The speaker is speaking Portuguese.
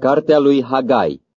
Cartea lui Hagai.